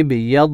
إبيض